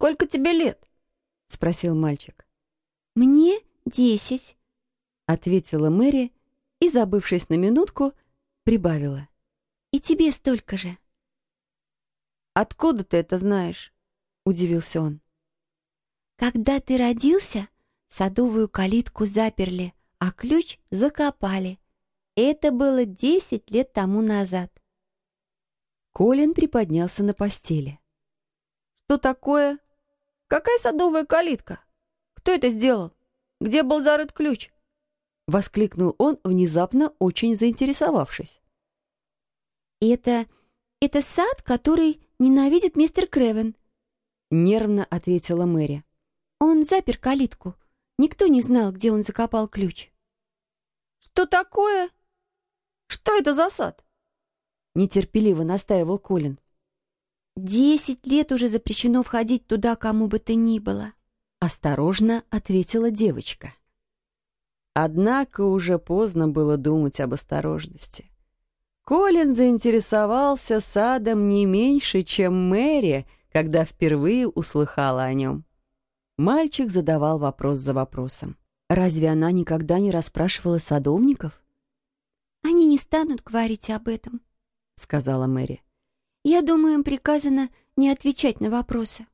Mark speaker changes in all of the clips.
Speaker 1: «Сколько тебе лет?» — спросил мальчик.
Speaker 2: «Мне десять», —
Speaker 1: ответила Мэри и, забывшись на минутку, прибавила.
Speaker 2: «И тебе столько же».
Speaker 1: «Откуда ты это знаешь?» — удивился он.
Speaker 2: «Когда ты родился, садовую калитку заперли, а ключ закопали. Это было десять лет тому назад».
Speaker 1: Колин приподнялся на постели. «Что такое? Какая садовая калитка? Кто это сделал? Где был зарыт ключ?» Воскликнул он, внезапно очень заинтересовавшись.
Speaker 2: «Это... это сад, который ненавидит мистер Кревен», —
Speaker 1: нервно ответила Мэри.
Speaker 2: «Он запер калитку. Никто не знал, где он закопал ключ».
Speaker 1: «Что такое? Что это за сад?» Нетерпеливо настаивал Колин.
Speaker 2: «Десять лет уже запрещено входить туда кому бы то ни было», —
Speaker 1: осторожно ответила девочка. Однако уже поздно было думать об осторожности. Колин заинтересовался садом не меньше, чем Мэри, когда впервые услыхала о нем. Мальчик задавал вопрос за вопросом. Разве она никогда не расспрашивала садовников?
Speaker 2: «Они не станут говорить об этом», — сказала Мэри. «Я думаю, им приказано не отвечать на вопросы».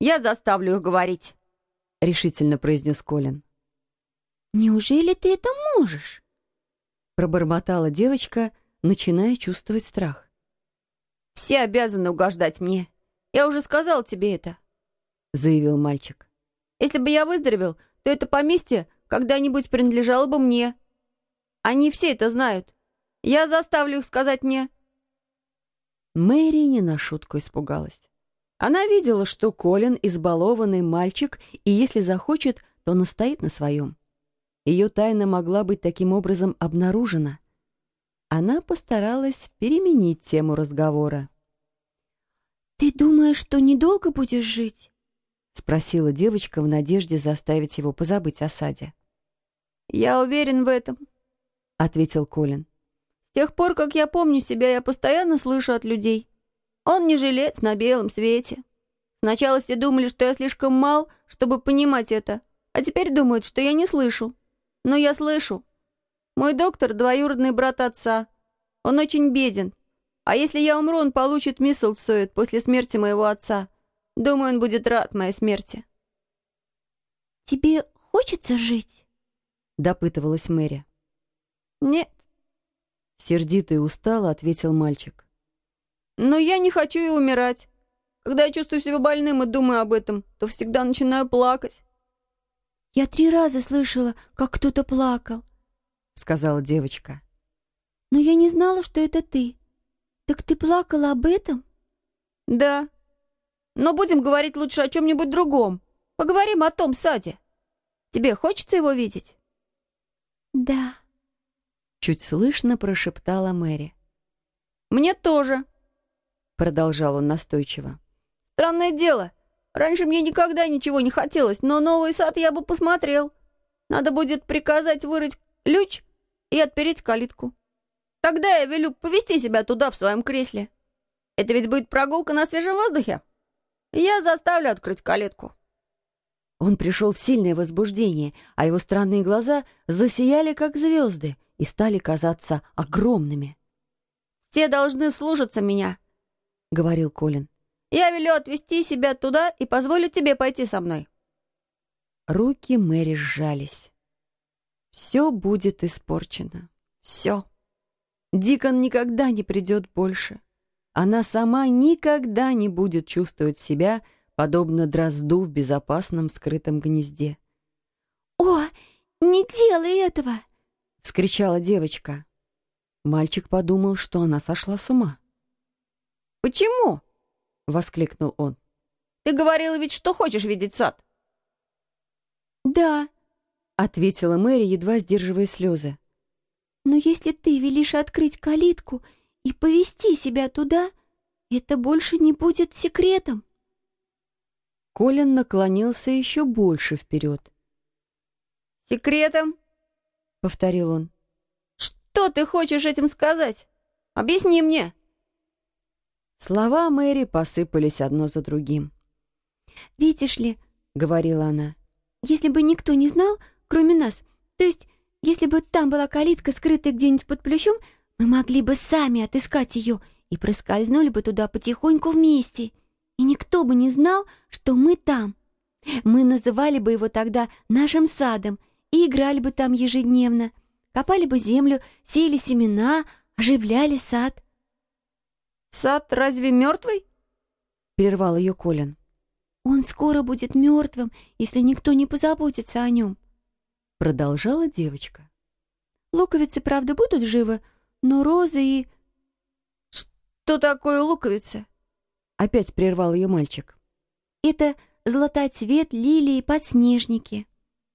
Speaker 1: «Я заставлю их говорить», — решительно произнес Колин.
Speaker 2: «Неужели ты это можешь?»
Speaker 1: Пробормотала девочка, начиная чувствовать страх. «Все обязаны угождать мне. Я уже сказал тебе это», — заявил мальчик. «Если бы я выздоровел, то это поместье когда-нибудь принадлежало бы мне. Они все это знают. Я заставлю их сказать мне». Мэри не на шутку испугалась. Она видела, что Колин избалованный мальчик, и если захочет, то настоит на своем. Ее тайна могла быть таким образом обнаружена. Она постаралась переменить тему разговора.
Speaker 2: «Ты думаешь, что недолго будешь жить?»
Speaker 1: — спросила девочка в надежде заставить его позабыть о саде. «Я уверен в этом», — ответил Колин. «С тех пор, как я помню себя, я постоянно слышу от людей. Он не жилец на белом свете. Сначала все думали, что я слишком мал, чтобы понимать это, а теперь думают, что я не слышу. Но я слышу. Мой доктор — двоюродный брат отца. Он очень беден. А если я умру, он получит мисселсует после смерти моего отца. Думаю, он будет рад моей смерти.
Speaker 2: «Тебе хочется жить?»
Speaker 1: — допытывалась Мэри. «Нет», — сердито и устало ответил мальчик. «Но я не хочу и умирать. Когда я чувствую себя больным и думаю об этом, то всегда начинаю плакать».
Speaker 2: «Я три раза слышала, как кто-то плакал», — сказала девочка. «Но я не знала, что это ты. Так ты плакала об этом?»
Speaker 1: «Да. Но будем говорить лучше о чем-нибудь другом. Поговорим о том саде. Тебе хочется его видеть?»
Speaker 2: «Да», —
Speaker 1: чуть слышно прошептала Мэри. «Мне тоже», — продолжал он настойчиво. «Странное дело». Раньше мне никогда ничего не хотелось, но новый сад я бы посмотрел. Надо будет приказать вырыть ключ и отпереть калитку. Тогда я велю повести себя туда в своем кресле. Это ведь будет прогулка на свежем воздухе. Я заставлю открыть калитку». Он пришел в сильное возбуждение, а его странные глаза засияли, как звезды, и стали казаться огромными. «Все должны слушаться меня», — говорил Колин. Я велю отвезти себя туда и позволю тебе пойти со мной». Руки Мэри сжались. Все будет испорчено. Все. Дикон никогда не придет больше. Она сама никогда не будет чувствовать себя, подобно дрозду в безопасном скрытом гнезде.
Speaker 2: «О, не делай этого!»
Speaker 1: — вскричала девочка. Мальчик подумал, что она сошла с ума. «Почему?» — воскликнул он. «Ты говорила ведь, что хочешь видеть сад?»
Speaker 2: «Да», — ответила Мэри, едва сдерживая слезы. «Но если ты велишь открыть калитку и повести себя туда, это больше не будет секретом».
Speaker 1: Колин наклонился еще больше вперед. «Секретом?» — повторил он. «Что ты хочешь этим сказать? Объясни мне!» Слова Мэри посыпались одно за другим.
Speaker 2: «Видишь ли», — говорила она, — «если бы никто не знал, кроме нас, то есть если бы там была калитка, скрытая где-нибудь под плющом, мы могли бы сами отыскать ее и проскользнули бы туда потихоньку вместе, и никто бы не знал, что мы там. Мы называли бы его тогда нашим садом и играли бы там ежедневно, копали бы землю, сеяли семена, оживляли сад.
Speaker 1: «Сад разве мертвый?» — прервал ее Колин.
Speaker 2: «Он скоро будет мертвым, если никто не позаботится о нем», — продолжала девочка. «Луковицы, правда, будут живы, но розы и...»
Speaker 1: «Что такое луковица?» — опять прервал ее мальчик.
Speaker 2: «Это златоцвет, лилии и подснежники.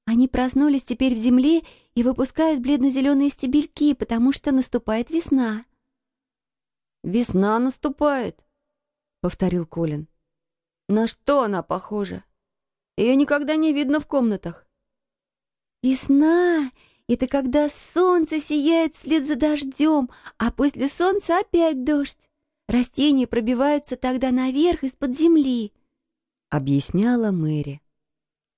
Speaker 2: Они проснулись теперь в земле и выпускают бледно-зеленые стебельки, потому что наступает весна».
Speaker 1: «Весна наступает», — повторил Колин. «На что она похожа? Ее никогда не видно в комнатах».
Speaker 2: «Весна — это когда солнце сияет вслед за дождем, а после солнца опять дождь. Растения пробиваются тогда наверх из-под земли», — объясняла Мэри.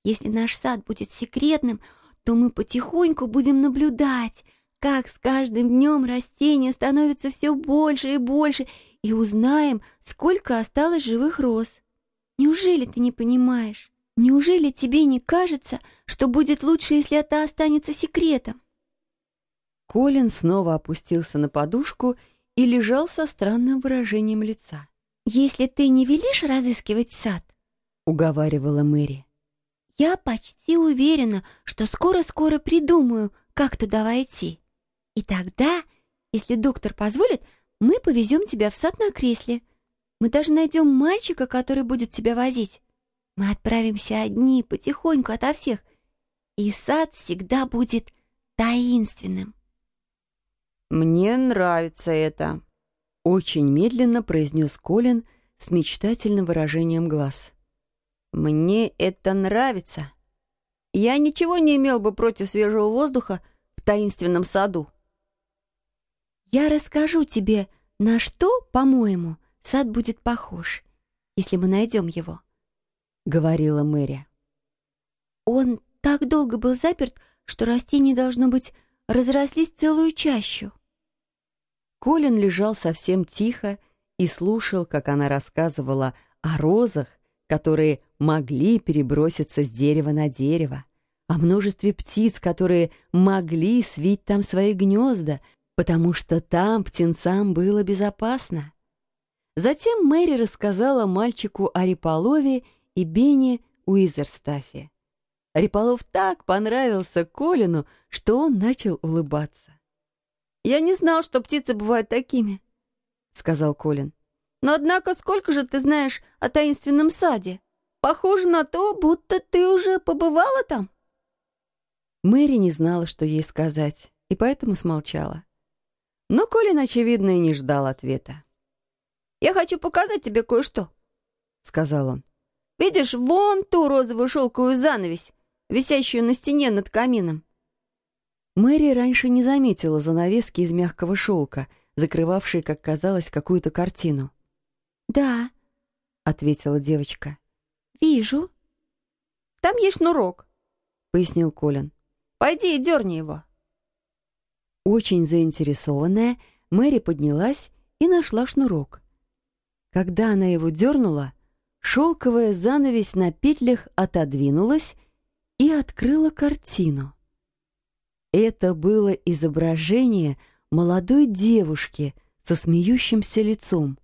Speaker 2: «Если наш сад будет секретным, то мы потихоньку будем наблюдать, как с каждым днем растения становятся все больше и больше, и узнаем, сколько осталось живых роз. Неужели ты не понимаешь? Неужели тебе не кажется, что будет лучше, если это останется секретом?»
Speaker 1: Колин снова опустился на подушку и лежал со странным выражением лица.
Speaker 2: «Если ты не велишь разыскивать сад», — уговаривала Мэри, «я почти уверена, что скоро-скоро придумаю, как туда войти. И тогда, если доктор позволит, мы повезем тебя в сад на кресле. Мы даже найдем мальчика, который будет тебя возить. Мы отправимся одни, потихоньку ото всех, и сад всегда будет таинственным.
Speaker 1: «Мне нравится это», — очень медленно произнес Колин с мечтательным выражением глаз. «Мне это нравится. Я ничего не имел бы против свежего воздуха в таинственном саду».
Speaker 2: Я расскажу тебе, на что, по-моему, сад будет похож, если мы найдем его», — говорила Мэри. «Он так долго был заперт, что растения, должно быть, разрослись целую чащу».
Speaker 1: Колин лежал совсем тихо и слушал, как она рассказывала о розах, которые могли переброситься с дерева на дерево, о множестве птиц, которые могли свить там свои гнезда, потому что там птенцам было безопасно. Затем Мэри рассказала мальчику о Риполове и Бене Уизерстафе. Риполов так понравился Колину, что он начал улыбаться. «Я не знал, что птицы бывают такими», — сказал Колин. «Но однако сколько же ты знаешь о таинственном саде? Похоже на то, будто ты уже побывала там». Мэри не знала, что ей сказать, и поэтому смолчала. Но Колин, очевидно, и не ждал ответа. «Я хочу показать тебе кое-что», — сказал он. «Видишь, вон ту розовую шелковую занавесь, висящую на стене над камином». Мэри раньше не заметила занавески из мягкого шелка, закрывавшей, как казалось, какую-то картину.
Speaker 2: «Да», — ответила девочка. «Вижу». «Там есть шнурок», — пояснил Колин. «Пойди и дерни его».
Speaker 1: Очень заинтересованная, Мэри поднялась и нашла шнурок. Когда она его дернула, шелковая занавесь на петлях отодвинулась и открыла картину. Это было изображение молодой девушки со смеющимся лицом.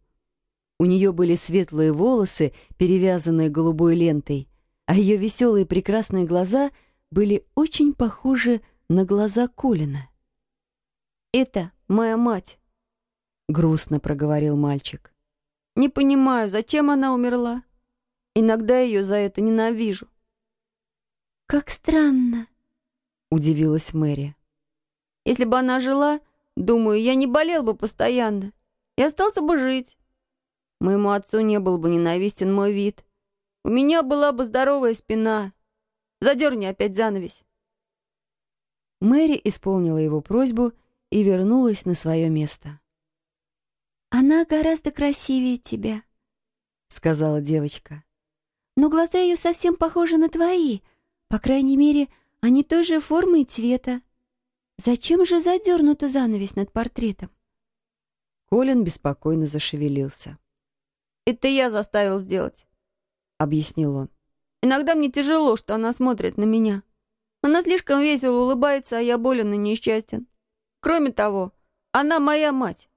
Speaker 1: У нее были светлые волосы, перевязанные голубой лентой, а ее веселые прекрасные глаза были очень похожи на глаза Колина.
Speaker 2: «Это моя мать», — грустно проговорил мальчик.
Speaker 1: «Не понимаю, зачем она умерла. Иногда ее за это ненавижу».
Speaker 2: «Как странно», — удивилась Мэри.
Speaker 1: «Если бы она жила, думаю, я не болел бы постоянно и остался бы жить. Моему отцу не был бы ненавистен мой вид. У меня была бы здоровая спина. Задерни опять занавесь». Мэри исполнила его просьбу и вернулась на свое место.
Speaker 2: «Она гораздо красивее тебя», — сказала девочка. но глаза ее совсем похожи на твои. По крайней мере, они той же формы и цвета. Зачем же задернута занавес над портретом?»
Speaker 1: Колин беспокойно зашевелился.
Speaker 3: «Это я заставил сделать», —
Speaker 1: объяснил он.
Speaker 3: «Иногда мне тяжело, что она смотрит на меня. Она слишком весело улыбается, а я болен и несчастен. Кроме того, она моя мать,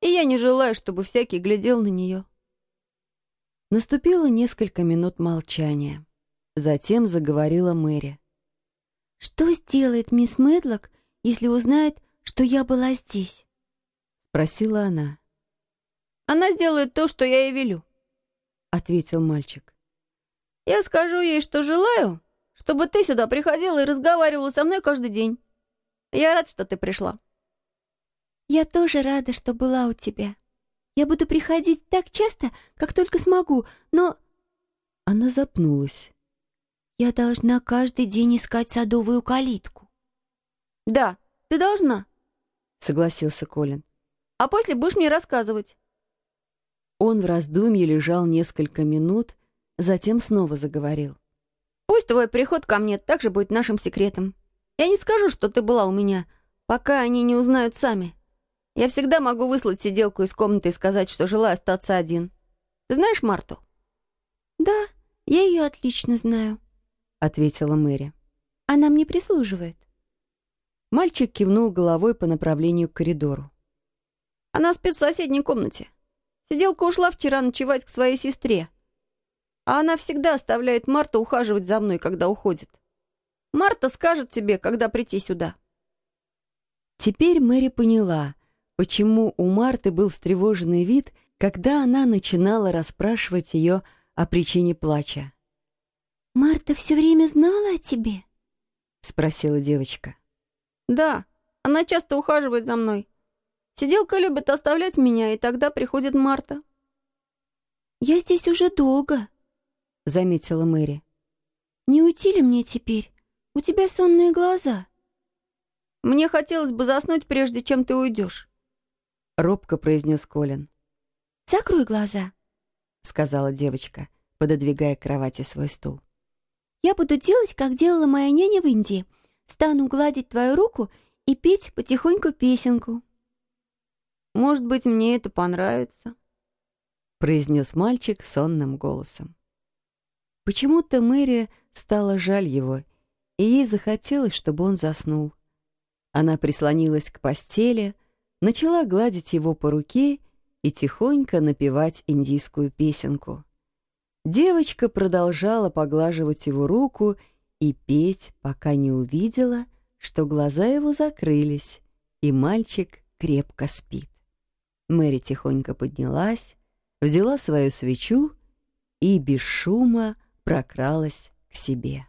Speaker 3: и я не желаю, чтобы всякий глядел на нее».
Speaker 1: Наступило несколько минут молчания. Затем заговорила Мэри.
Speaker 2: «Что сделает мисс Медлок, если узнает, что я была здесь?»
Speaker 1: — спросила она.
Speaker 3: «Она сделает то, что я ей велю», —
Speaker 1: ответил мальчик.
Speaker 3: «Я скажу ей, что желаю, чтобы ты сюда приходила и разговаривала со мной каждый день. Я рад, что ты пришла».
Speaker 2: «Я тоже рада, что была у тебя», я буду приходить так часто, как только смогу, но...»
Speaker 1: Она запнулась.
Speaker 2: «Я должна каждый день искать садовую калитку».
Speaker 3: «Да, ты должна», —
Speaker 1: согласился Колин.
Speaker 3: «А после будешь мне рассказывать».
Speaker 1: Он в раздумье лежал несколько минут, затем снова заговорил.
Speaker 3: «Пусть твой приход ко мне также будет нашим секретом. Я не скажу, что ты была у меня, пока они не узнают сами. Я всегда могу выслать сиделку из комнаты и сказать, что желаю остаться один. Ты знаешь Марту?»
Speaker 2: «Да, я ее отлично знаю», —
Speaker 1: ответила Мэри.
Speaker 2: «Она мне прислуживает».
Speaker 1: Мальчик кивнул головой по направлению к коридору.
Speaker 3: «Она спит в соседней комнате. Сиделка ушла вчера ночевать к своей сестре. А она всегда оставляет Марту ухаживать за мной, когда уходит. Марта скажет тебе, когда прийти сюда».
Speaker 1: Теперь Мэри поняла, почему у Марты был встревоженный вид, когда она начинала расспрашивать ее о причине плача.
Speaker 2: «Марта все время знала о тебе?»
Speaker 1: — спросила девочка.
Speaker 3: «Да, она часто ухаживает за мной. Сиделка любит оставлять меня, и тогда приходит Марта».
Speaker 2: «Я здесь уже долго», —
Speaker 1: заметила Мэри.
Speaker 2: «Не уйти ли мне теперь? У тебя сонные глаза».
Speaker 3: «Мне хотелось бы заснуть, прежде чем ты уйдешь».
Speaker 1: — робко произнес Колин.
Speaker 2: «Закрой глаза», —
Speaker 1: сказала девочка, пододвигая к кровати свой стул.
Speaker 2: «Я буду делать, как делала моя няня в Индии. Стану гладить твою руку и петь потихоньку песенку».
Speaker 3: «Может быть, мне это понравится», —
Speaker 1: произнес мальчик сонным голосом. Почему-то Мэри стало жаль его, и ей захотелось, чтобы он заснул. Она прислонилась к постели, начала гладить его по руке и тихонько напевать индийскую песенку. Девочка продолжала поглаживать его руку и петь, пока не увидела, что глаза его закрылись, и мальчик крепко спит. Мэри тихонько поднялась, взяла свою свечу и без шума прокралась к себе.